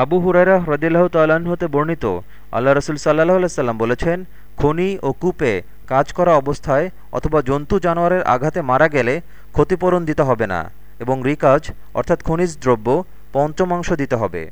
আবু হুরারা হ্রদিল্লাহ তাল্লাহ্ন হতে বর্ণিত, আল্লাহ রসুল সাল্লাহ সাল্লাম বলেছেন, খনি ও কূপে কাজ করা অবস্থায় অথবা জন্তু জানোয়ারের আঘাতে মারা গেলে ক্ষতিপূরণ দিতে হবে না এবং রিকাজ, অর্থাৎ খনিজ দ্রব্য, পঞ্চমাংশ দিতে হবে।